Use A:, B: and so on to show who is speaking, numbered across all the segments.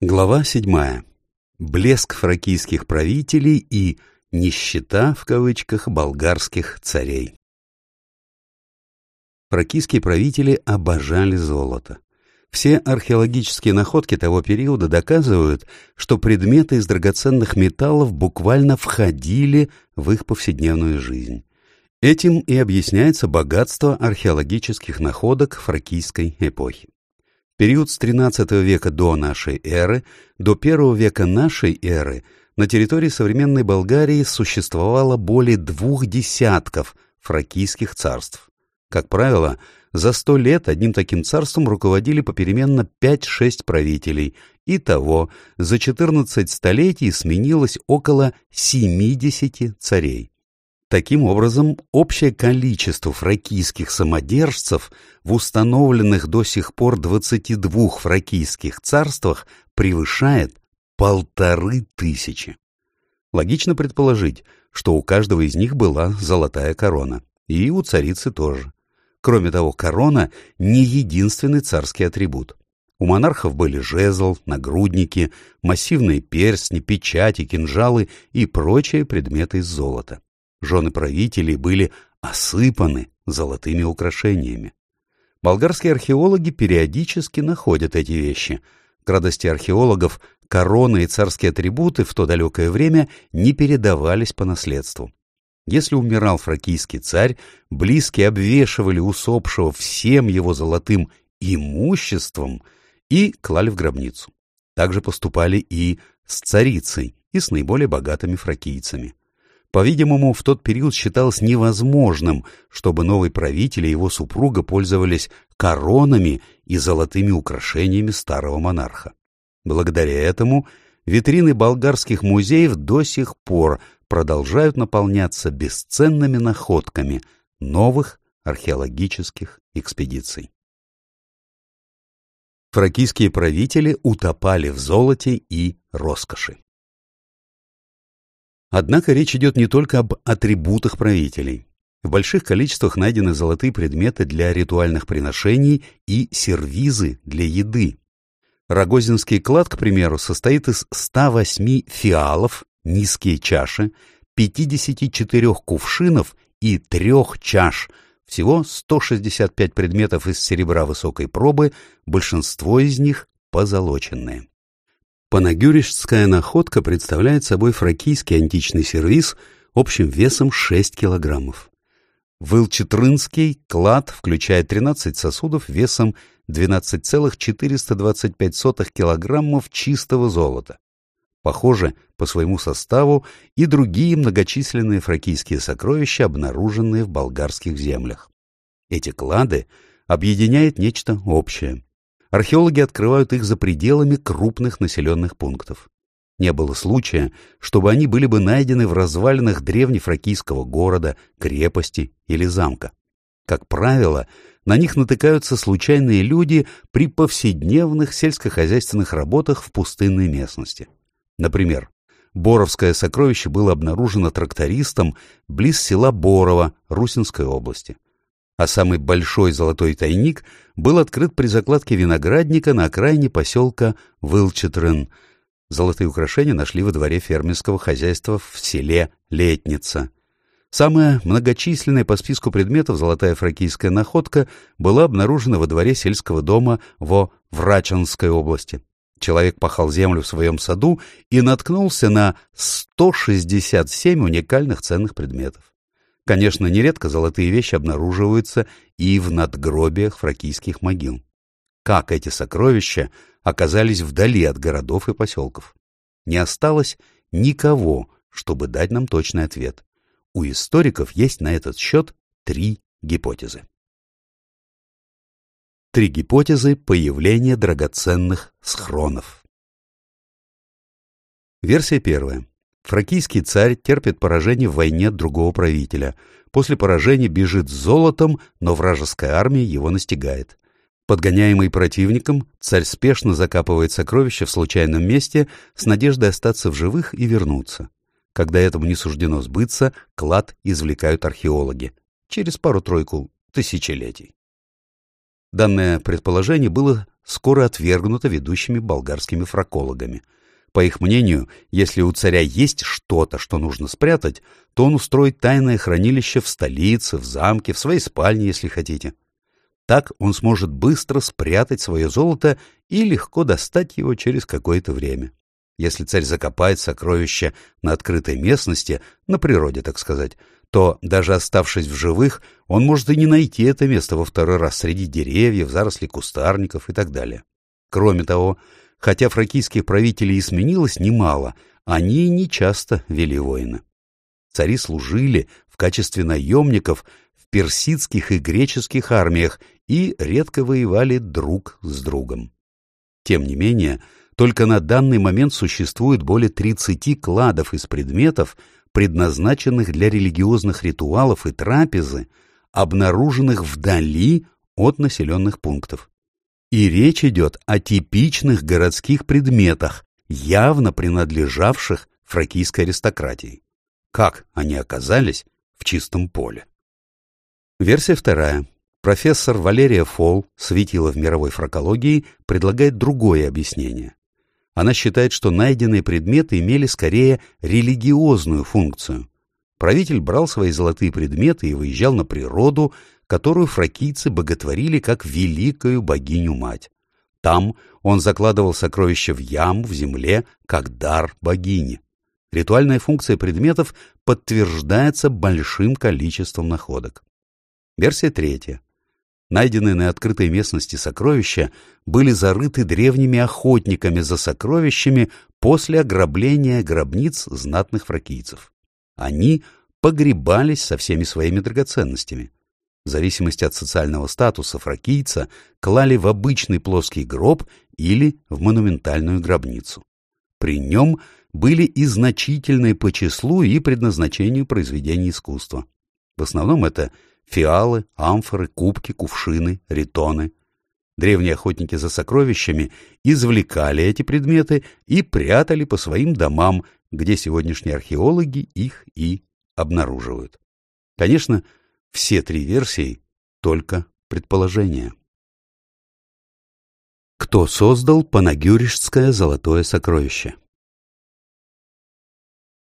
A: Глава седьмая. Блеск фракийских правителей и «нищета» в кавычках болгарских царей. Фракийские правители обожали золото. Все археологические находки того периода доказывают, что предметы из драгоценных металлов буквально входили в их повседневную жизнь. Этим и объясняется богатство археологических находок фракийской эпохи период с XIII века до нашей эры до I века нашей эры на территории современной Болгарии существовало более двух десятков фракийских царств. Как правило, за сто лет одним таким царством руководили попеременно 5-6 правителей, и того за 14 столетий сменилось около 70 царей. Таким образом, общее количество фракийских самодержцев в установленных до сих пор 22 фракийских царствах превышает полторы тысячи. Логично предположить, что у каждого из них была золотая корона, и у царицы тоже. Кроме того, корона — не единственный царский атрибут. У монархов были жезл, нагрудники, массивные перстни, печати, кинжалы и прочие предметы из золота. Жены правителей были осыпаны золотыми украшениями. Болгарские археологи периодически находят эти вещи. К радости археологов короны и царские атрибуты в то далекое время не передавались по наследству. Если умирал фракийский царь, близкие обвешивали усопшего всем его золотым имуществом и клали в гробницу. Также поступали и с царицей, и с наиболее богатыми фракийцами. По-видимому, в тот период считалось невозможным, чтобы новый правитель и его супруга пользовались коронами и золотыми украшениями старого монарха. Благодаря этому витрины болгарских музеев до сих пор продолжают наполняться бесценными находками новых археологических экспедиций. Фракийские правители утопали в золоте и роскоши. Однако речь идет не только об атрибутах правителей. В больших количествах найдены золотые предметы для ритуальных приношений и сервизы для еды. Рогозинский клад, к примеру, состоит из 108 фиалов, низкие чаши, 54 кувшинов и трех чаш, всего 165 предметов из серебра высокой пробы, большинство из них позолоченные. Панагюришская находка представляет собой фракийский античный сервиз общим весом 6 килограммов. Вылчетрынский клад включает 13 сосудов весом 12,425 килограммов чистого золота. Похоже по своему составу и другие многочисленные фракийские сокровища, обнаруженные в болгарских землях. Эти клады объединяет нечто общее археологи открывают их за пределами крупных населенных пунктов. Не было случая, чтобы они были бы найдены в развалинах древнефракийского города, крепости или замка. Как правило, на них натыкаются случайные люди при повседневных сельскохозяйственных работах в пустынной местности. Например, Боровское сокровище было обнаружено трактористом близ села Борово Русинской области а самый большой золотой тайник был открыт при закладке виноградника на окраине поселка Вылчетрен. Золотые украшения нашли во дворе фермерского хозяйства в селе Летница. Самая многочисленная по списку предметов золотая фракийская находка была обнаружена во дворе сельского дома во Врачанской области. Человек пахал землю в своем саду и наткнулся на 167 уникальных ценных предметов. Конечно, нередко золотые вещи обнаруживаются и в надгробиях фракийских могил. Как эти сокровища оказались вдали от городов и поселков? Не осталось никого, чтобы дать нам точный ответ. У историков есть на этот счет три гипотезы. Три гипотезы появления драгоценных схронов. Версия первая. Фракийский царь терпит поражение в войне другого правителя. После поражения бежит с золотом, но вражеская армия его настигает. Подгоняемый противником, царь спешно закапывает сокровища в случайном месте с надеждой остаться в живых и вернуться. Когда этому не суждено сбыться, клад извлекают археологи. Через пару-тройку тысячелетий. Данное предположение было скоро отвергнуто ведущими болгарскими фракологами. По их мнению, если у царя есть что-то, что нужно спрятать, то он устроит тайное хранилище в столице, в замке, в своей спальне, если хотите. Так он сможет быстро спрятать свое золото и легко достать его через какое-то время. Если царь закопает сокровища на открытой местности, на природе, так сказать, то, даже оставшись в живых, он может и не найти это место во второй раз среди деревьев, зарослей кустарников и так далее. Кроме того, хотя фракийских правителей и сменилось немало, они не часто вели войны. Цари служили в качестве наемников в персидских и греческих армиях и редко воевали друг с другом. Тем не менее, только на данный момент существует более 30 кладов из предметов, предназначенных для религиозных ритуалов и трапезы, обнаруженных вдали от населенных пунктов. И речь идет о типичных городских предметах, явно принадлежавших фракийской аристократии. Как они оказались в чистом поле? Версия вторая. Профессор Валерия Фолл, светила в мировой фракологии, предлагает другое объяснение. Она считает, что найденные предметы имели скорее религиозную функцию. Правитель брал свои золотые предметы и выезжал на природу, которую фракийцы боготворили как великую богиню-мать. Там он закладывал сокровища в яму, в земле, как дар богини. Ритуальная функция предметов подтверждается большим количеством находок. Версия третья. Найденные на открытой местности сокровища были зарыты древними охотниками за сокровищами после ограбления гробниц знатных фракийцев. Они погребались со всеми своими драгоценностями. В зависимости от социального статуса фракийца клали в обычный плоский гроб или в монументальную гробницу. При нем были и значительные по числу и предназначению произведения искусства. В основном это фиалы, амфоры, кубки, кувшины, ритоны. Древние охотники за сокровищами извлекали эти предметы и прятали по своим домам, где сегодняшние археологи их и обнаруживают. Конечно, все три версии — только предположения. Кто создал панагюришское золотое сокровище?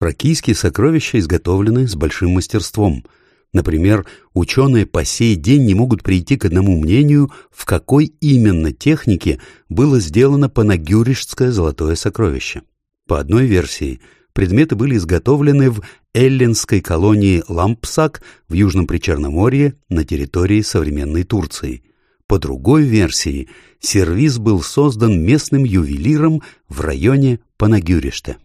A: Фракийские сокровища изготовлены с большим мастерством — Например, ученые по сей день не могут прийти к одному мнению, в какой именно технике было сделано панагюришское золотое сокровище. По одной версии, предметы были изготовлены в эллинской колонии Лампсак в Южном Причерноморье на территории современной Турции. По другой версии, сервиз был создан местным ювелиром в районе Панагюриште.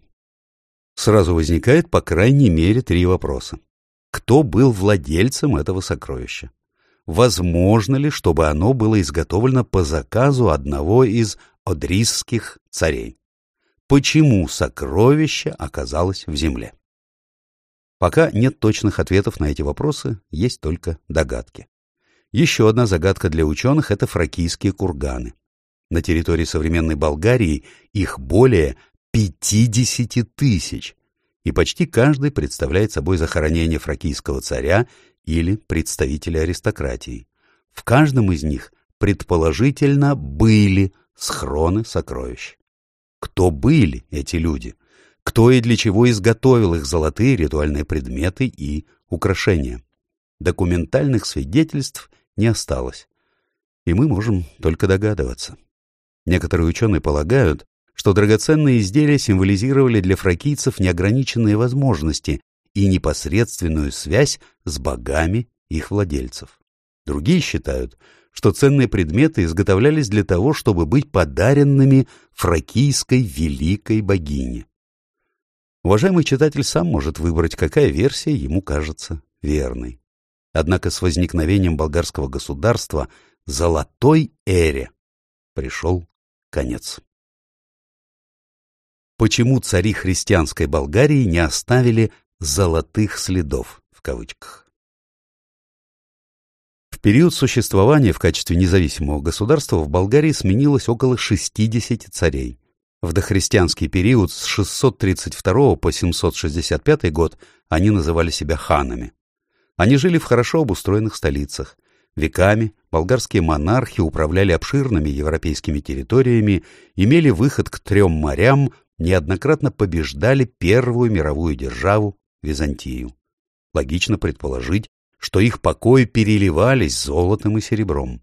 A: Сразу возникает по крайней мере три вопроса кто был владельцем этого сокровища. Возможно ли, чтобы оно было изготовлено по заказу одного из одрисских царей? Почему сокровище оказалось в земле? Пока нет точных ответов на эти вопросы, есть только догадки. Еще одна загадка для ученых — это фракийские курганы. На территории современной Болгарии их более 50 тысяч, и почти каждый представляет собой захоронение фракийского царя или представителя аристократии. В каждом из них предположительно были схроны сокровищ. Кто были эти люди? Кто и для чего изготовил их золотые ритуальные предметы и украшения? Документальных свидетельств не осталось, и мы можем только догадываться. Некоторые ученые полагают, что драгоценные изделия символизировали для фракийцев неограниченные возможности и непосредственную связь с богами их владельцев. Другие считают, что ценные предметы изготовлялись для того, чтобы быть подаренными фракийской великой богине. Уважаемый читатель сам может выбрать, какая версия ему кажется верной. Однако с возникновением болгарского государства золотой эре пришел конец почему цари христианской Болгарии не оставили «золотых следов» в кавычках. Период существования в качестве независимого государства в Болгарии сменилось около 60 царей. В дохристианский период с 632 по 765 год они называли себя ханами. Они жили в хорошо обустроенных столицах. Веками болгарские монархи управляли обширными европейскими территориями, имели выход к трем морям, неоднократно побеждали Первую мировую державу Византию. Логично предположить, что их покои переливались золотом и серебром.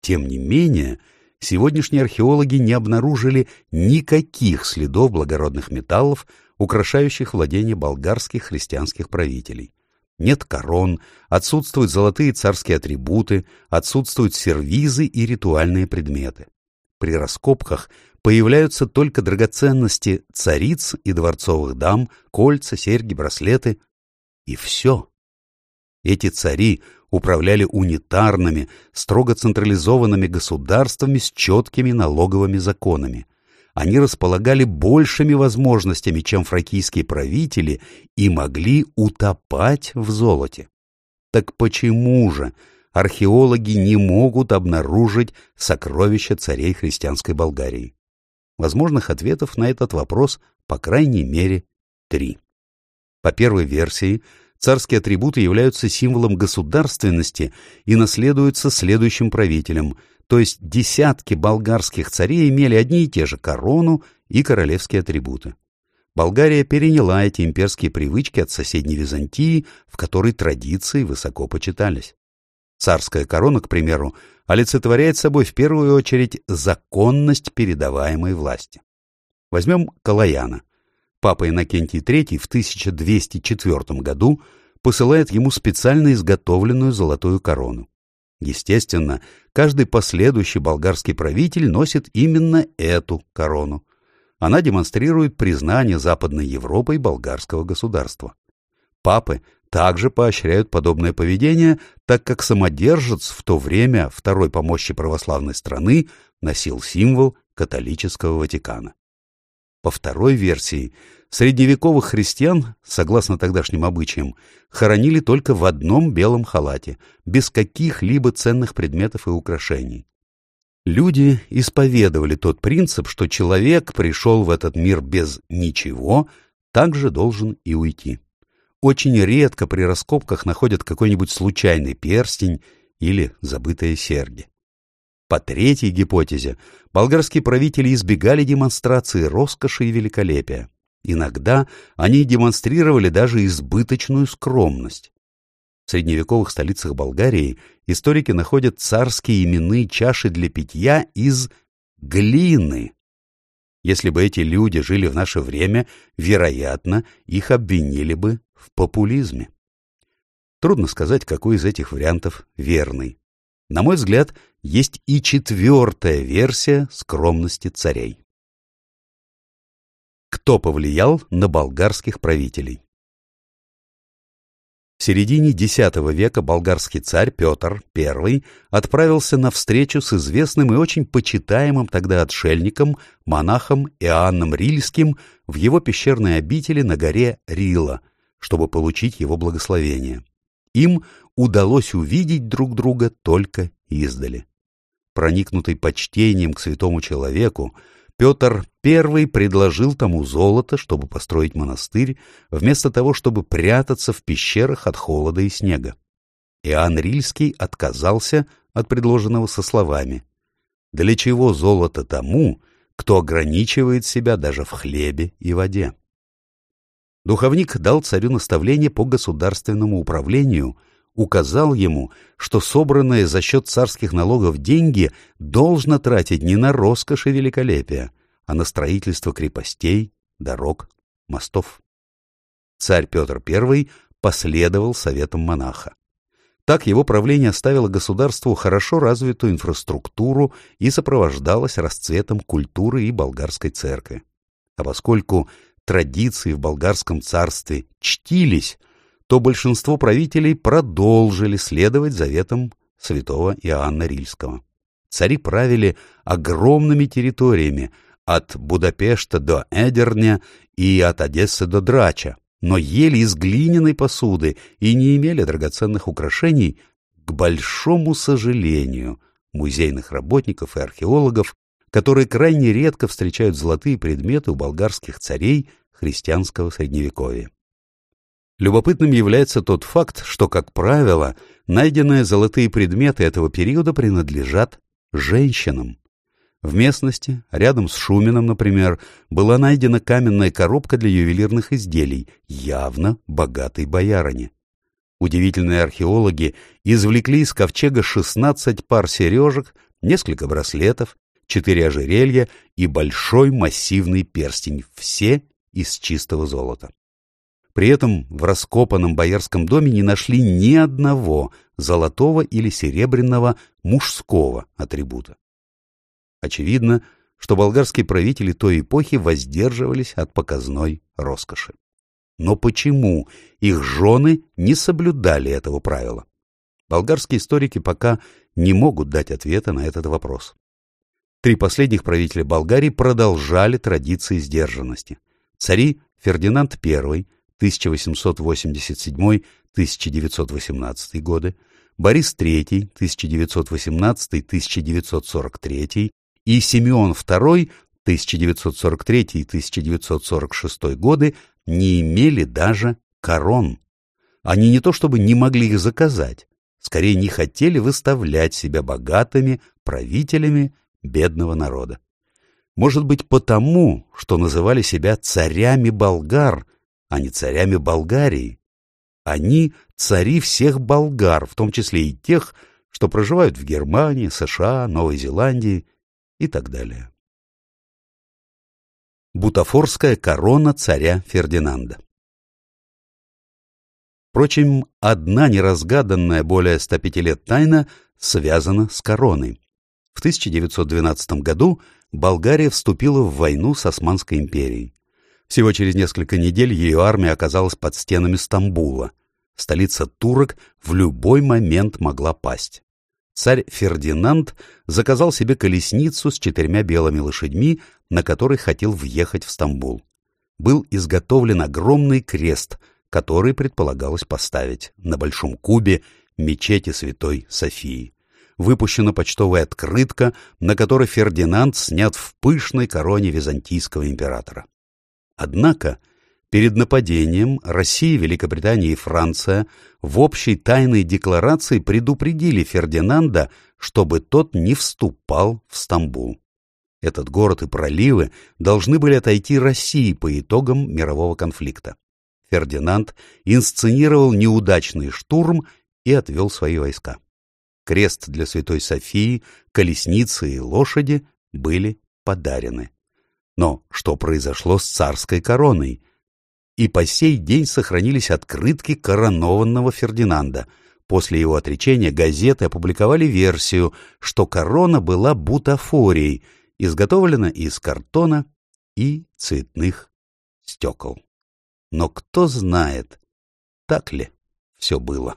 A: Тем не менее, сегодняшние археологи не обнаружили никаких следов благородных металлов, украшающих владения болгарских христианских правителей. Нет корон, отсутствуют золотые царские атрибуты, отсутствуют сервизы и ритуальные предметы. При раскопках появляются только драгоценности цариц и дворцовых дам, кольца, серьги, браслеты. И все. Эти цари управляли унитарными, строго централизованными государствами с четкими налоговыми законами. Они располагали большими возможностями, чем фракийские правители, и могли утопать в золоте. Так почему же археологи не могут обнаружить сокровища царей христианской Болгарии? Возможных ответов на этот вопрос по крайней мере три. По первой версии, царские атрибуты являются символом государственности и наследуются следующим правителям, то есть десятки болгарских царей имели одни и те же корону и королевские атрибуты. Болгария переняла эти имперские привычки от соседней Византии, в которой традиции высоко почитались. Царская корона, к примеру, олицетворяет собой в первую очередь законность передаваемой власти. Возьмем Калаяна. Папа Иннокентий III в 1204 году посылает ему специально изготовленную золотую корону. Естественно, каждый последующий болгарский правитель носит именно эту корону. Она демонстрирует признание Западной Европой болгарского государства. Папы также поощряют подобное поведение, так как самодержец в то время второй по мощи православной страны носил символ католического Ватикана. По второй версии, средневековых христиан, согласно тогдашним обычаям, хоронили только в одном белом халате, без каких-либо ценных предметов и украшений. Люди исповедовали тот принцип, что человек пришел в этот мир без ничего, также должен и уйти. Очень редко при раскопках находят какой-нибудь случайный перстень или забытые серьги. По третьей гипотезе, болгарские правители избегали демонстрации роскоши и великолепия. Иногда они демонстрировали даже избыточную скромность. В средневековых столицах Болгарии историки находят царские именные чаши для питья из глины. Если бы эти люди жили в наше время, вероятно, их обвинили бы в популизме. Трудно сказать, какой из этих вариантов верный. На мой взгляд, есть и четвертая версия скромности царей. Кто повлиял на болгарских правителей? В середине X века болгарский царь Петр I отправился на встречу с известным и очень почитаемым тогда отшельником, монахом Иоанном Рильским в его пещерной обители на горе Рила – чтобы получить его благословение. Им удалось увидеть друг друга только издали. Проникнутый почтением к святому человеку, Петр I предложил тому золото, чтобы построить монастырь, вместо того, чтобы прятаться в пещерах от холода и снега. Иоанн Рильский отказался от предложенного со словами «Для чего золото тому, кто ограничивает себя даже в хлебе и воде?» Духовник дал царю наставление по государственному управлению, указал ему, что собранные за счет царских налогов деньги должно тратить не на роскошь и великолепие, а на строительство крепостей, дорог, мостов. Царь Петр I последовал советам монаха. Так его правление оставило государству хорошо развитую инфраструктуру и сопровождалось расцветом культуры и болгарской церкви. А поскольку традиции в болгарском царстве чтились, то большинство правителей продолжили следовать заветам святого Иоанна Рильского. Цари правили огромными территориями, от Будапешта до Эдерня и от Одессы до Драча, но ели из глиняной посуды и не имели драгоценных украшений, к большому сожалению, музейных работников и археологов которые крайне редко встречают золотые предметы у болгарских царей христианского средневековья. Любопытным является тот факт, что, как правило, найденные золотые предметы этого периода принадлежат женщинам. В местности, рядом с Шумином, например, была найдена каменная коробка для ювелирных изделий, явно богатой боярине. Удивительные археологи извлекли из ковчега 16 пар сережек, несколько браслетов, четыре ожерелья и большой массивный перстень, все из чистого золота. При этом в раскопанном боярском доме не нашли ни одного золотого или серебряного мужского атрибута. Очевидно, что болгарские правители той эпохи воздерживались от показной роскоши. Но почему их жены не соблюдали этого правила? Болгарские историки пока не могут дать ответа на этот вопрос. Три последних правителя Болгарии продолжали традиции сдержанности. Цари Фердинанд I, 1887-1918 годы, Борис III, 1918-1943 и Симеон II, 1943-1946 годы не имели даже корон. Они не то чтобы не могли их заказать, скорее не хотели выставлять себя богатыми правителями бедного народа. Может быть потому, что называли себя царями болгар, а не царями Болгарии. Они цари всех болгар, в том числе и тех, что проживают в Германии, США, Новой Зеландии и так далее. Бутафорская корона царя Фердинанда Впрочем, одна неразгаданная более 105 лет тайна связана с короной. В 1912 году Болгария вступила в войну с Османской империей. Всего через несколько недель ее армия оказалась под стенами Стамбула. Столица турок в любой момент могла пасть. Царь Фердинанд заказал себе колесницу с четырьмя белыми лошадьми, на которой хотел въехать в Стамбул. Был изготовлен огромный крест, который предполагалось поставить на Большом Кубе мечети Святой Софии выпущена почтовая открытка, на которой Фердинанд снят в пышной короне византийского императора. Однако перед нападением Россия, Великобритания и Франция в общей тайной декларации предупредили Фердинанда, чтобы тот не вступал в Стамбул. Этот город и проливы должны были отойти России по итогам мирового конфликта. Фердинанд инсценировал неудачный штурм и отвел свои войска крест для Святой Софии, колесницы и лошади были подарены. Но что произошло с царской короной? И по сей день сохранились открытки коронованного Фердинанда. После его отречения газеты опубликовали версию, что корона была бутафорией, изготовлена из картона и цветных стекол. Но кто знает, так ли все было.